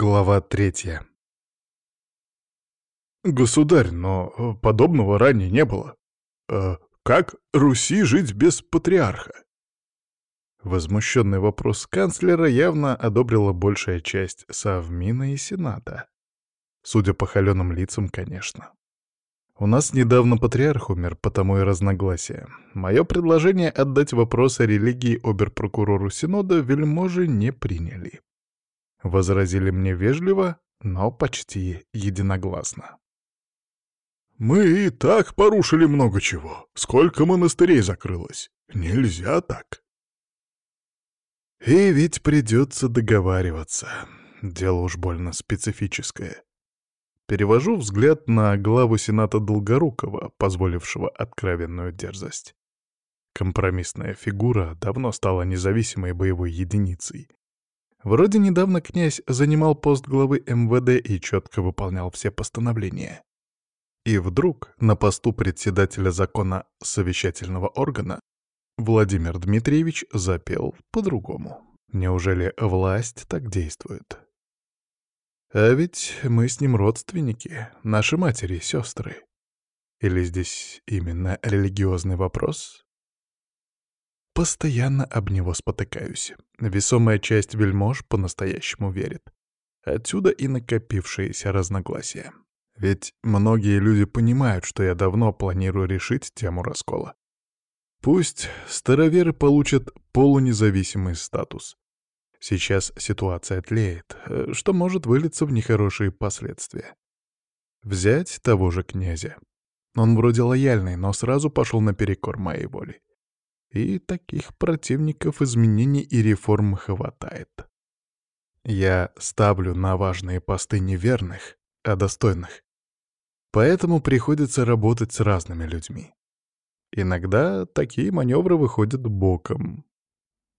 Глава третья. «Государь, но э, подобного ранее не было. Э, как Руси жить без патриарха?» Возмущенный вопрос канцлера явно одобрила большая часть Совмина и Сената. Судя по холеным лицам, конечно. У нас недавно патриарх умер, потому и разногласия. Мое предложение отдать вопрос о религии оберпрокурору Синода вельможи не приняли. Возразили мне вежливо, но почти единогласно. «Мы и так порушили много чего. Сколько монастырей закрылось. Нельзя так». И ведь придется договариваться. Дело уж больно специфическое. Перевожу взгляд на главу Сената Долгорукова, позволившего откровенную дерзость. Компромиссная фигура давно стала независимой боевой единицей. Вроде недавно князь занимал пост главы МВД и четко выполнял все постановления. И вдруг на посту председателя закона совещательного органа Владимир Дмитриевич запел по-другому. Неужели власть так действует? А ведь мы с ним родственники, наши матери сестры. Или здесь именно религиозный вопрос? Постоянно об него спотыкаюсь. Весомая часть вельмож по-настоящему верит. Отсюда и накопившиеся разногласия. Ведь многие люди понимают, что я давно планирую решить тему раскола. Пусть староверы получат полунезависимый статус. Сейчас ситуация тлеет, э, что может вылиться в нехорошие последствия. Взять того же князя. Он вроде лояльный, но сразу пошел наперекор моей воли. И таких противников изменений и реформ хватает. Я ставлю на важные посты не верных, а достойных. Поэтому приходится работать с разными людьми. Иногда такие маневры выходят боком,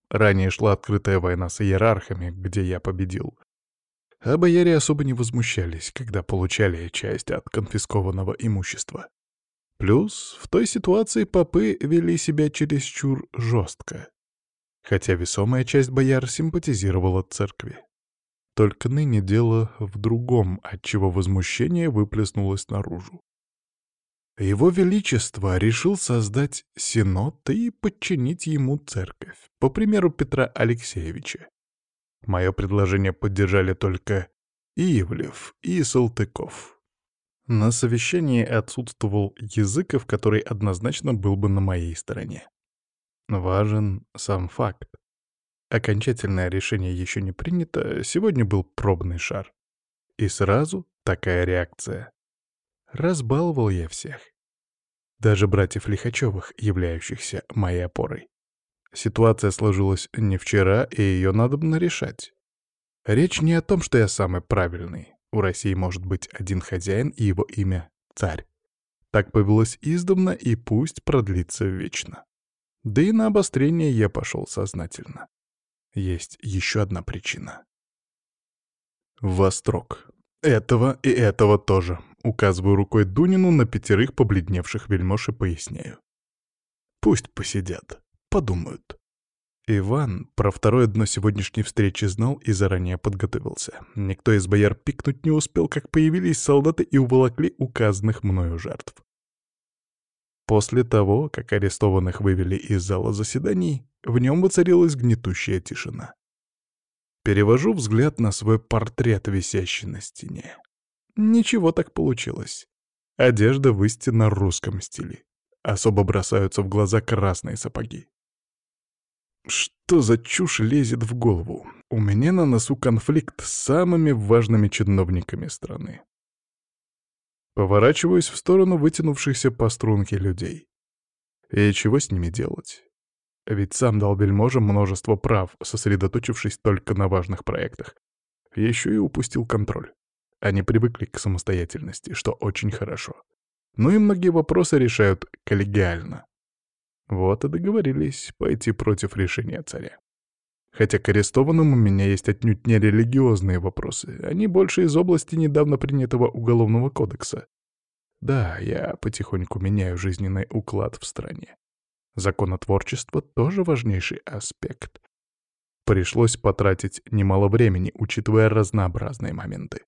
Ранее шла открытая война с иерархами, где я победил. А бояре особо не возмущались, когда получали часть от конфискованного имущества. Плюс в той ситуации попы вели себя чересчур жестко. Хотя весомая часть бояр симпатизировала церкви. Только ныне дело в другом, отчего возмущение выплеснулось наружу. Его Величество решил создать синод и подчинить ему церковь, по примеру Петра Алексеевича. Мое предложение поддержали только Ивлев и Салтыков. На совещании отсутствовал Языков, который однозначно был бы на моей стороне. Важен сам факт. Окончательное решение еще не принято, сегодня был пробный шар. И сразу такая реакция. Разбаловал я всех. Даже братьев Лихачевых, являющихся моей опорой. Ситуация сложилась не вчера, и ее надо бы решать. Речь не о том, что я самый правильный. У России может быть один хозяин, и его имя — царь. Так повелось издавна, и пусть продлится вечно. Да и на обострение я пошел сознательно. Есть еще одна причина. Вострок. Этого и этого тоже. Указываю рукой Дунину на пятерых побледневших вельмож и поясняю. Пусть посидят, подумают. Иван про второе дно сегодняшней встречи знал и заранее подготовился. Никто из бояр пикнуть не успел, как появились солдаты и уволокли указанных мною жертв. После того, как арестованных вывели из зала заседаний, в нем воцарилась гнетущая тишина. Перевожу взгляд на свой портрет, висящий на стене. Ничего так получилось. Одежда в истинно русском стиле. Особо бросаются в глаза красные сапоги. Что за чушь лезет в голову? У меня на носу конфликт с самыми важными чиновниками страны. Поворачиваюсь в сторону вытянувшихся по струнке людей. И чего с ними делать? Ведь сам дал вельможам множество прав, сосредоточившись только на важных проектах. Еще и упустил контроль. Они привыкли к самостоятельности, что очень хорошо. Ну и многие вопросы решают коллегиально. Вот и договорились пойти против решения царя. Хотя к арестованным у меня есть отнюдь не религиозные вопросы, они больше из области недавно принятого уголовного кодекса. Да, я потихоньку меняю жизненный уклад в стране. Законотворчество тоже важнейший аспект. Пришлось потратить немало времени, учитывая разнообразные моменты.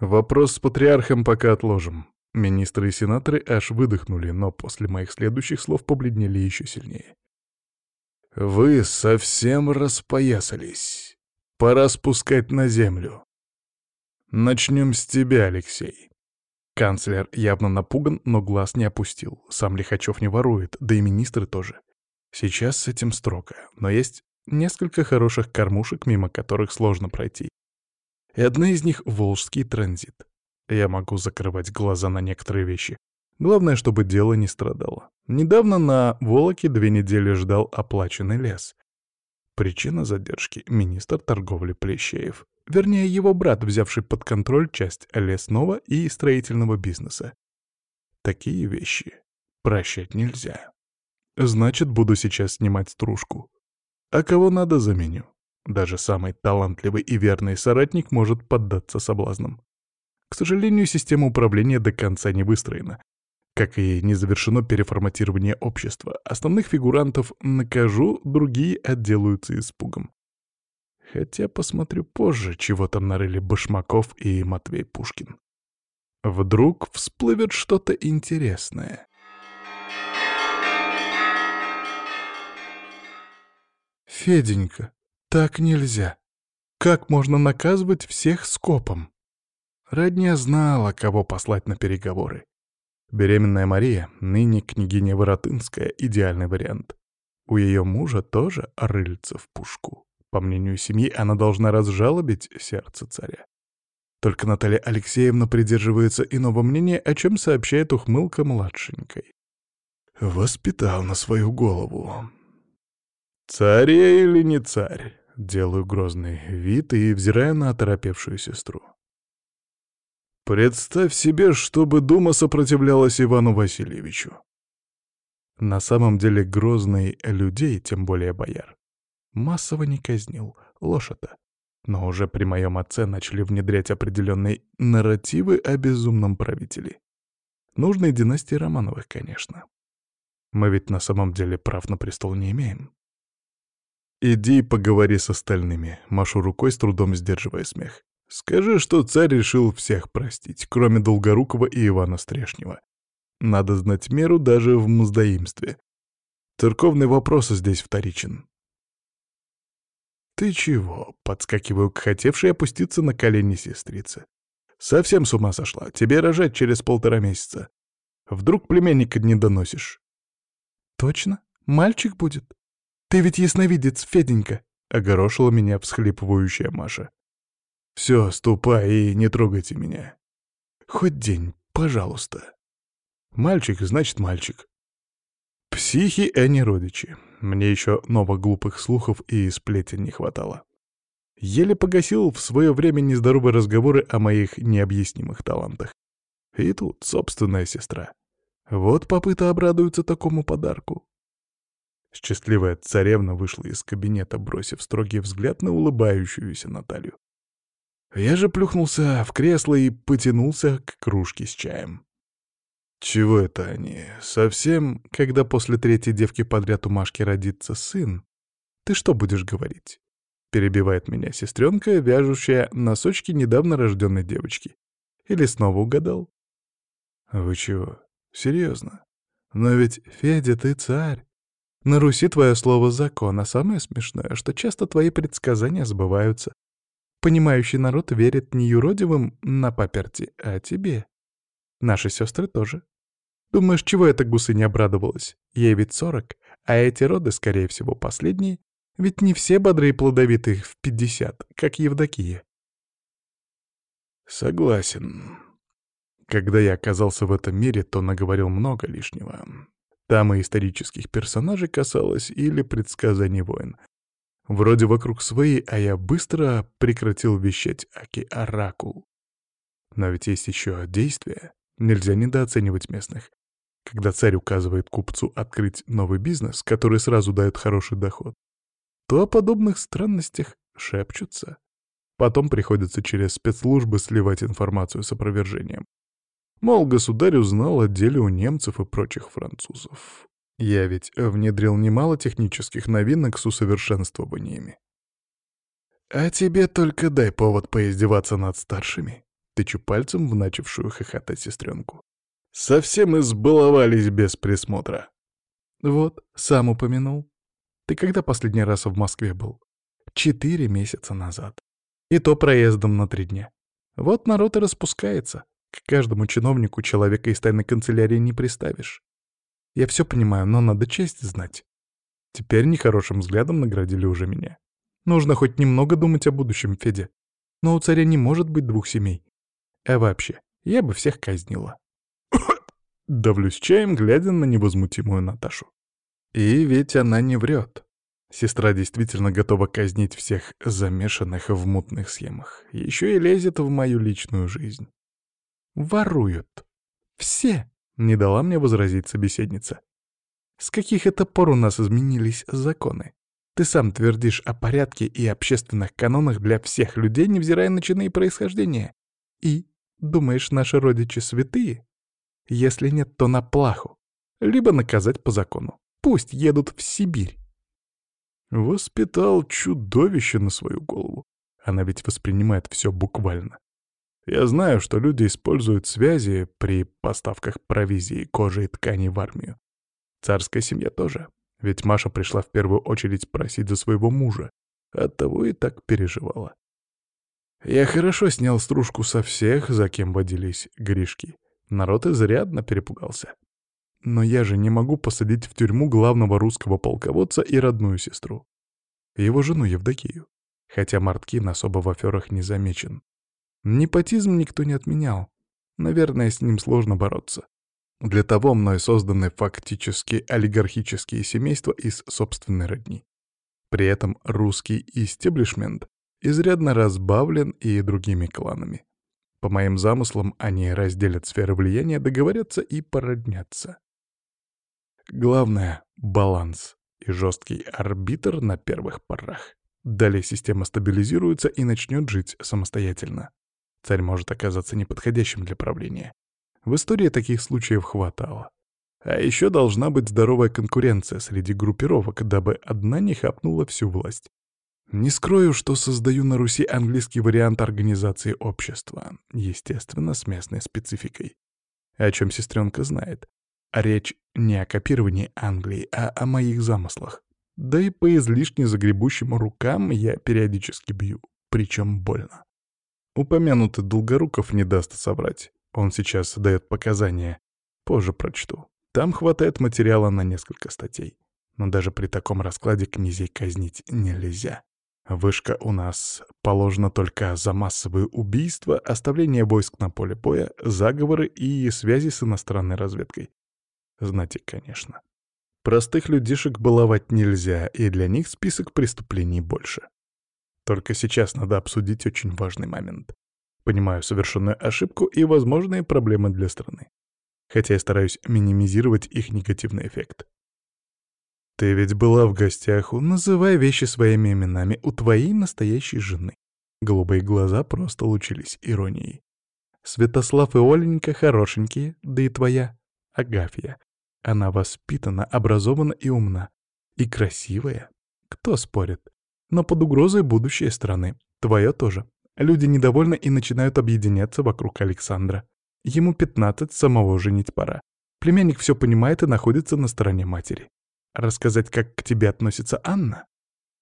Вопрос с патриархом пока отложим. Министры и сенаторы аж выдохнули, но после моих следующих слов побледнели еще сильнее. «Вы совсем распоясались. Пора спускать на землю. Начнем с тебя, Алексей». Канцлер явно напуган, но глаз не опустил. Сам Лихачев не ворует, да и министры тоже. Сейчас с этим строго, но есть несколько хороших кормушек, мимо которых сложно пройти. И одна из них — Волжский транзит. Я могу закрывать глаза на некоторые вещи. Главное, чтобы дело не страдало. Недавно на Волоке две недели ждал оплаченный лес. Причина задержки — министр торговли Плещеев. Вернее, его брат, взявший под контроль часть лесного и строительного бизнеса. Такие вещи прощать нельзя. Значит, буду сейчас снимать стружку. А кого надо, заменю. Даже самый талантливый и верный соратник может поддаться соблазнам. К сожалению, система управления до конца не выстроена. Как и не завершено переформатирование общества. Основных фигурантов накажу, другие отделаются испугом. Хотя посмотрю позже, чего там нарыли Башмаков и Матвей Пушкин. Вдруг всплывет что-то интересное. «Феденька, так нельзя. Как можно наказывать всех скопом?» Родня знала, кого послать на переговоры. Беременная Мария, ныне княгиня Воротынская, идеальный вариант. У ее мужа тоже рыльца в пушку. По мнению семьи, она должна разжалобить сердце царя. Только Наталья Алексеевна придерживается иного мнения, о чем сообщает ухмылка младшенькой. «Воспитал на свою голову». «Царь я или не царь?» Делаю грозный вид и взираю на оторопевшую сестру. Представь себе, чтобы Дума сопротивлялась Ивану Васильевичу. На самом деле Грозный людей, тем более бояр, массово не казнил, лошадь Но уже при моем отце начали внедрять определенные нарративы о безумном правителе. Нужной династии Романовых, конечно. Мы ведь на самом деле прав на престол не имеем. «Иди поговори с остальными», — машу рукой, с трудом сдерживая смех. Скажи, что царь решил всех простить, кроме Долгорукова и Ивана Стрешнева. Надо знать меру даже в мздоимстве. Церковный вопрос здесь вторичен. «Ты чего?» — подскакиваю к хотевшей опуститься на колени сестрицы. «Совсем с ума сошла. Тебе рожать через полтора месяца. Вдруг племянника не доносишь?» «Точно? Мальчик будет? Ты ведь ясновидец, Феденька!» — огорошила меня всхлипывающая Маша. Все, ступай и не трогайте меня. Хоть день, пожалуйста. Мальчик, значит, мальчик. Психи, а родичи. Мне еще новых глупых слухов и сплетен не хватало. Еле погасил в свое время нездоровые разговоры о моих необъяснимых талантах. И тут собственная сестра. Вот попыта обрадуется такому подарку. Счастливая царевна вышла из кабинета, бросив строгий взгляд на улыбающуюся Наталью. Я же плюхнулся в кресло и потянулся к кружке с чаем. Чего это они? Совсем, когда после третьей девки подряд у Машки родится сын? Ты что будешь говорить? Перебивает меня сестренка, вяжущая носочки недавно рожденной девочки. Или снова угадал? Вы чего? Серьезно? Но ведь, Федя, ты царь. На Руси твое слово закон, а самое смешное, что часто твои предсказания сбываются. Понимающий народ верит не юродивым на паперти, а тебе. Наши сестры тоже. Думаешь, чего эта не обрадовалась? Ей ведь сорок, а эти роды, скорее всего, последние. Ведь не все бодрые плодовитые в пятьдесят, как Евдокия. Согласен. Когда я оказался в этом мире, то наговорил много лишнего. Там и исторических персонажей касалось, или предсказаний войн, Вроде вокруг свои, а я быстро прекратил вещать Аки-Оракул. Но ведь есть еще действия. Нельзя недооценивать местных. Когда царь указывает купцу открыть новый бизнес, который сразу дает хороший доход, то о подобных странностях шепчутся. Потом приходится через спецслужбы сливать информацию с опровержением. Мол, государь узнал о деле у немцев и прочих французов. Я ведь внедрил немало технических новинок с усовершенствованиями. А тебе только дай повод поиздеваться над старшими. Тычу пальцем в начавшую хохотать сестренку. Совсем избаловались без присмотра. Вот, сам упомянул. Ты когда последний раз в Москве был? Четыре месяца назад. И то проездом на три дня. Вот народ и распускается. К каждому чиновнику человека из тайной канцелярии не приставишь. Я все понимаю, но надо честь знать. Теперь нехорошим взглядом наградили уже меня. Нужно хоть немного думать о будущем, Федя. Но у царя не может быть двух семей. А вообще, я бы всех казнила. Давлюсь чаем, глядя на невозмутимую Наташу. И ведь она не врет. Сестра действительно готова казнить всех замешанных в мутных схемах. Еще и лезет в мою личную жизнь. Воруют. Все, не дала мне возразить собеседница. С каких это пор у нас изменились законы? Ты сам твердишь о порядке и общественных канонах для всех людей, невзирая на чины и происхождение. И Думаешь, наши родичи святые? Если нет, то на плаху. Либо наказать по закону. Пусть едут в Сибирь. Воспитал чудовище на свою голову. Она ведь воспринимает все буквально. Я знаю, что люди используют связи при поставках провизии, кожи и тканей в армию. Царская семья тоже. Ведь Маша пришла в первую очередь просить за своего мужа. Оттого и так переживала. Я хорошо снял стружку со всех, за кем водились Гришки. Народ изрядно перепугался. Но я же не могу посадить в тюрьму главного русского полководца и родную сестру. Его жену Евдокию. Хотя Марткин особо в аферах не замечен. Непотизм никто не отменял. Наверное, с ним сложно бороться. Для того мной созданы фактически олигархические семейства из собственной родни. При этом русский истеблишмент изрядно разбавлен и другими кланами. По моим замыслам, они разделят сферы влияния, договорятся и породнятся. Главное — баланс и жесткий арбитр на первых порах. Далее система стабилизируется и начнет жить самостоятельно. Царь может оказаться неподходящим для правления. В истории таких случаев хватало. А еще должна быть здоровая конкуренция среди группировок, дабы одна не хапнула всю власть. Не скрою, что создаю на Руси английский вариант организации общества, естественно, с местной спецификой. О чем сестренка знает. Речь не о копировании Англии, а о моих замыслах. Да и по излишне загребущим рукам я периодически бью, причем больно. Упомянутый Долгоруков не даст соврать. Он сейчас дает показания. Позже прочту. Там хватает материала на несколько статей. Но даже при таком раскладе князей казнить нельзя. Вышка у нас положена только за массовые убийства, оставление войск на поле боя, заговоры и связи с иностранной разведкой. Знаете, конечно. Простых людишек баловать нельзя, и для них список преступлений больше. Только сейчас надо обсудить очень важный момент. Понимаю совершенную ошибку и возможные проблемы для страны. Хотя я стараюсь минимизировать их негативный эффект. Ты ведь была в гостях у, называй вещи своими именами, у твоей настоящей жены. Голубые глаза просто лучились иронией. Святослав и Оленька хорошенькие, да и твоя Агафья. Она воспитана, образована и умна. И красивая. Кто спорит? Но под угрозой будущее страны. Твое тоже. Люди недовольны и начинают объединяться вокруг Александра. Ему пятнадцать, самого женить пора. Племянник все понимает и находится на стороне матери. Рассказать, как к тебе относится Анна?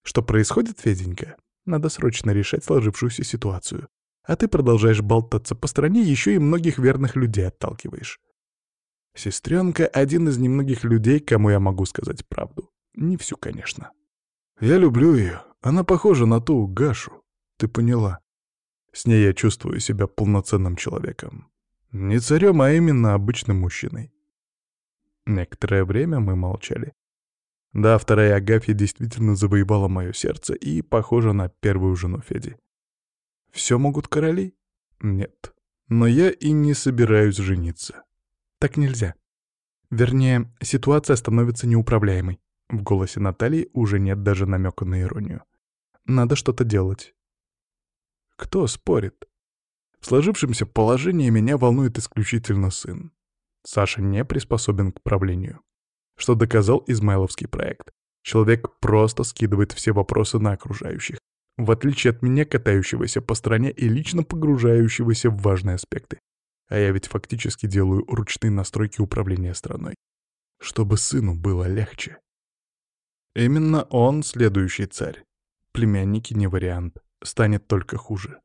Что происходит, Феденька? Надо срочно решать сложившуюся ситуацию. А ты продолжаешь болтаться по стране, еще и многих верных людей отталкиваешь. Сестренка — один из немногих людей, кому я могу сказать правду. Не всю, конечно. Я люблю ее. Она похожа на ту Гашу. Ты поняла. С ней я чувствую себя полноценным человеком. Не царем, а именно обычным мужчиной. Некоторое время мы молчали. Да, вторая Агафья действительно завоевала мое сердце и похожа на первую жену Феди. Все могут короли? Нет. Но я и не собираюсь жениться. Так нельзя. Вернее, ситуация становится неуправляемой. В голосе Натальи уже нет даже намека на иронию. Надо что-то делать. Кто спорит? В сложившемся положении меня волнует исключительно сын. Саша не приспособен к правлению что доказал Измайловский проект. Человек просто скидывает все вопросы на окружающих. в отличие от меня, катающегося по стране и лично погружающегося в важные аспекты. А я ведь фактически делаю ручные настройки управления страной. Чтобы сыну было легче. Именно он следующий царь. Племянники не вариант. Станет только хуже.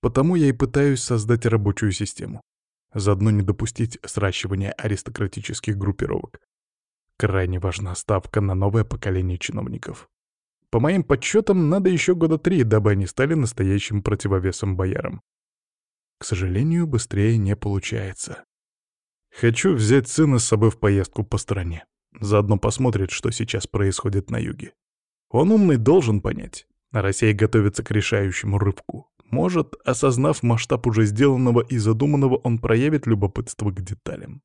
Потому я и пытаюсь создать рабочую систему. Заодно не допустить сращивания аристократических группировок. Крайне важна ставка на новое поколение чиновников. По моим подсчетам, надо еще года три, дабы они стали настоящим противовесом боярам. К сожалению, быстрее не получается. Хочу взять сына с собой в поездку по стране. Заодно посмотрит, что сейчас происходит на юге. Он умный должен понять. Россия готовится к решающему рывку. Может, осознав масштаб уже сделанного и задуманного, он проявит любопытство к деталям.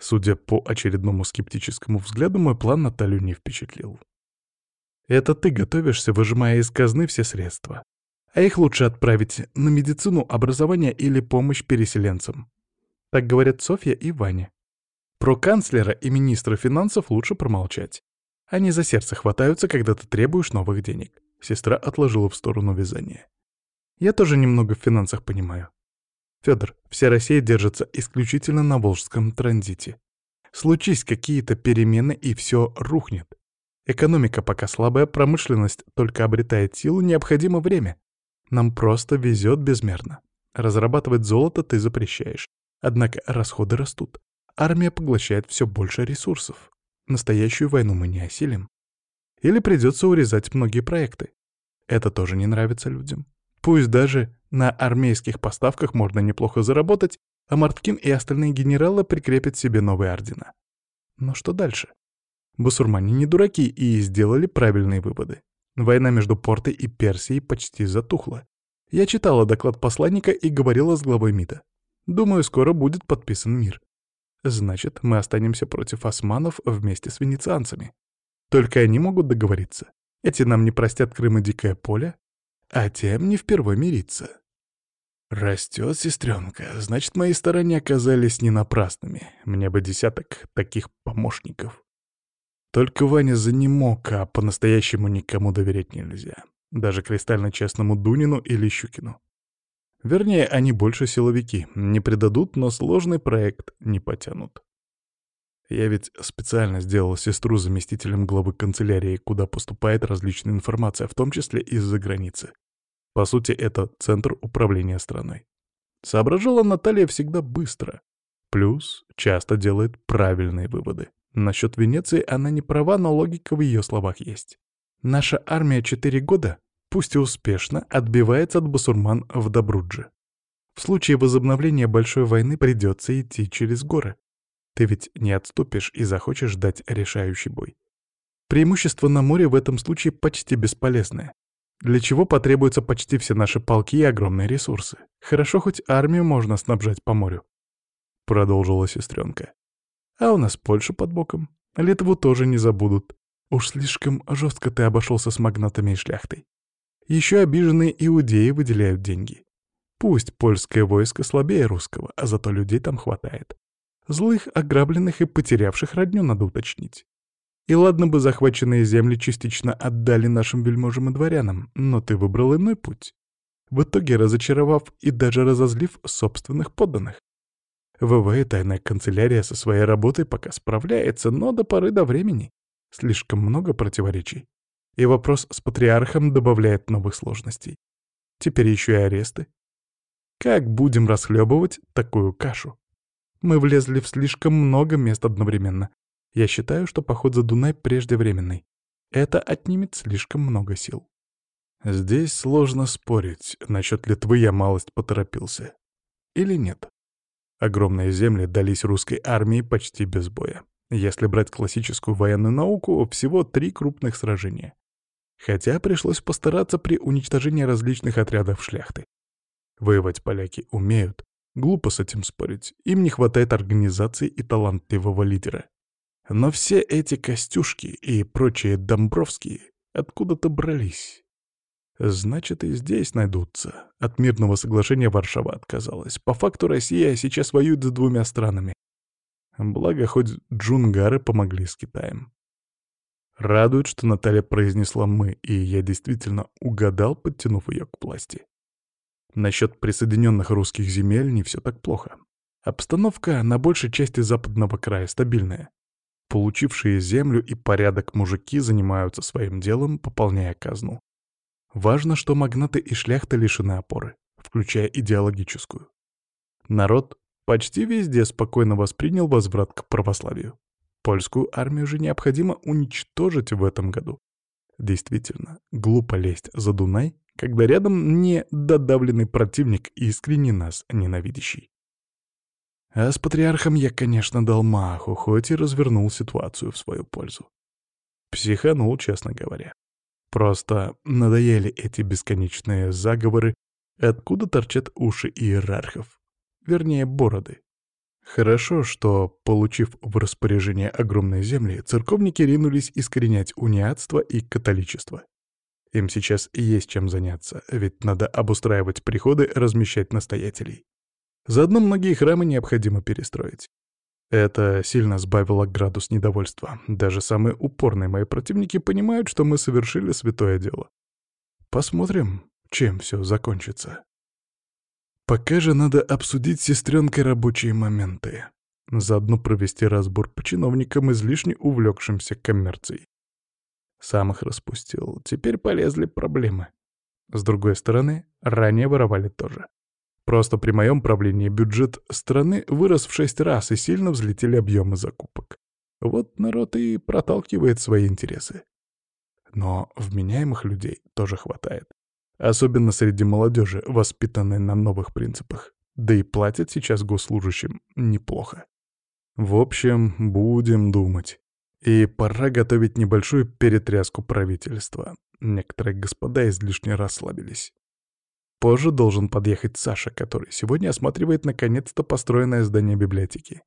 Судя по очередному скептическому взгляду, мой план Наталью не впечатлил. Это ты готовишься, выжимая из казны все средства. А их лучше отправить на медицину, образование или помощь переселенцам. Так говорят Софья и Ваня. Про канцлера и министра финансов лучше промолчать. Они за сердце хватаются, когда ты требуешь новых денег. Сестра отложила в сторону вязание. Я тоже немного в финансах понимаю. Федор, вся Россия держится исключительно на Волжском транзите. Случись какие-то перемены, и все рухнет. Экономика пока слабая, промышленность только обретает силу, необходимо время. Нам просто везет безмерно. Разрабатывать золото ты запрещаешь. Однако расходы растут. Армия поглощает все больше ресурсов. Настоящую войну мы не осилим. Или придется урезать многие проекты. Это тоже не нравится людям. Пусть даже на армейских поставках можно неплохо заработать, а Марткин и остальные генералы прикрепят себе новые ордена. Но что дальше? Басурмане не дураки и сделали правильные выводы. Война между Портой и Персией почти затухла. Я читала доклад посланника и говорила с главой МИДа. Думаю, скоро будет подписан мир. Значит, мы останемся против османов вместе с венецианцами. Только они могут договориться. Эти нам не простят Крым и Дикое поле, а тем не впервой мириться. Растет сестренка, значит, мои старания оказались не напрасными. Мне бы десяток таких помощников. Только Ваня за не мог, а по-настоящему никому доверять нельзя. Даже кристально честному Дунину или Щукину. Вернее, они больше силовики. Не предадут, но сложный проект не потянут. Я ведь специально сделал сестру заместителем главы канцелярии, куда поступает различная информация, в том числе из-за границы. По сути, это центр управления страной. Соображала Наталья всегда быстро. Плюс часто делает правильные выводы. Насчет Венеции она не права, но логика в ее словах есть. Наша армия четыре года, пусть и успешно, отбивается от басурман в Добрудже. В случае возобновления большой войны придется идти через горы. Ты ведь не отступишь и захочешь дать решающий бой. Преимущество на море в этом случае почти бесполезное для чего потребуются почти все наши полки и огромные ресурсы. Хорошо, хоть армию можно снабжать по морю. Продолжила сестренка. А у нас Польша под боком. Литву тоже не забудут. Уж слишком жестко ты обошелся с магнатами и шляхтой. Еще обиженные иудеи выделяют деньги. Пусть польское войско слабее русского, а зато людей там хватает. Злых, ограбленных и потерявших родню надо уточнить. И ладно бы захваченные земли частично отдали нашим вельможам и дворянам, но ты выбрал иной путь. В итоге разочаровав и даже разозлив собственных подданных. ВВ и тайная канцелярия со своей работой пока справляется, но до поры до времени. Слишком много противоречий. И вопрос с патриархом добавляет новых сложностей. Теперь еще и аресты. Как будем расхлебывать такую кашу? Мы влезли в слишком много мест одновременно. Я считаю, что поход за Дунай преждевременный. Это отнимет слишком много сил. Здесь сложно спорить, насчет Литвы я малость поторопился. Или нет? Огромные земли дались русской армии почти без боя. Если брать классическую военную науку, всего три крупных сражения. Хотя пришлось постараться при уничтожении различных отрядов шляхты. Воевать поляки умеют. Глупо с этим спорить. Им не хватает организации и талантливого лидера. Но все эти Костюшки и прочие Домбровские откуда-то брались. Значит, и здесь найдутся. От мирного соглашения Варшава отказалась. По факту Россия сейчас воюет с двумя странами. Благо, хоть джунгары помогли с Китаем. Радует, что Наталья произнесла «мы», и я действительно угадал, подтянув ее к власти. Насчет присоединенных русских земель не все так плохо. Обстановка на большей части западного края стабильная. Получившие землю и порядок мужики занимаются своим делом, пополняя казну. Важно, что магнаты и шляхта лишены опоры, включая идеологическую. Народ почти везде спокойно воспринял возврат к православию. Польскую армию же необходимо уничтожить в этом году. Действительно, глупо лезть за Дунай, когда рядом не додавленный противник, искренне нас ненавидящий. А с патриархом я, конечно, дал маху, хоть и развернул ситуацию в свою пользу. Психанул, честно говоря. Просто надоели эти бесконечные заговоры, откуда торчат уши иерархов. Вернее, бороды. Хорошо, что, получив в распоряжение огромные земли, церковники ринулись искоренять униатство и католичество. Им сейчас есть чем заняться, ведь надо обустраивать приходы, размещать настоятелей. Заодно многие храмы необходимо перестроить. Это сильно сбавило градус недовольства. Даже самые упорные мои противники понимают, что мы совершили святое дело. Посмотрим, чем все закончится. Пока же надо обсудить с сестренкой рабочие моменты. Заодно провести разбор по чиновникам, излишне увлекшимся коммерцией. Сам их распустил. Теперь полезли проблемы. С другой стороны, ранее воровали тоже. Просто при моем правлении бюджет страны вырос в шесть раз и сильно взлетели объемы закупок. Вот народ и проталкивает свои интересы. Но вменяемых людей тоже хватает. Особенно среди молодежи, воспитанной на новых принципах. Да и платят сейчас госслужащим неплохо. В общем, будем думать. И пора готовить небольшую перетряску правительства. Некоторые господа излишне расслабились. Позже должен подъехать Саша, который сегодня осматривает наконец-то построенное здание библиотеки.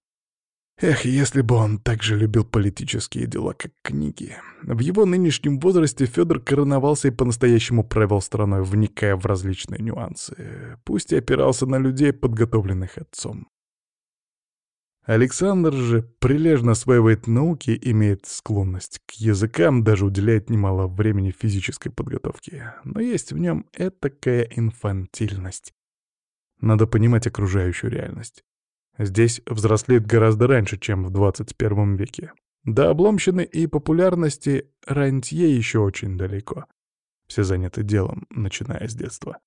Эх, если бы он так же любил политические дела, как книги. В его нынешнем возрасте Федор короновался и по-настоящему правил страной, вникая в различные нюансы, пусть и опирался на людей, подготовленных отцом. Александр же прилежно осваивает науки, имеет склонность к языкам, даже уделяет немало времени физической подготовке. Но есть в нем этакая инфантильность. Надо понимать окружающую реальность. Здесь взрослеет гораздо раньше, чем в 21 веке. До обломщины и популярности рантье еще очень далеко. Все заняты делом, начиная с детства.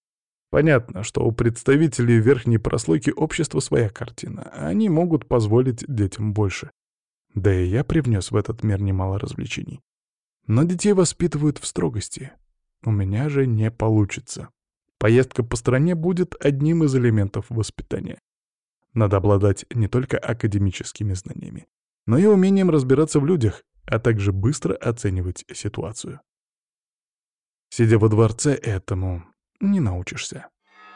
Понятно, что у представителей верхней прослойки общества своя картина. Они могут позволить детям больше. Да и я привнес в этот мир немало развлечений. Но детей воспитывают в строгости. У меня же не получится. Поездка по стране будет одним из элементов воспитания. Надо обладать не только академическими знаниями, но и умением разбираться в людях, а также быстро оценивать ситуацию. Сидя во дворце этому, не научишься.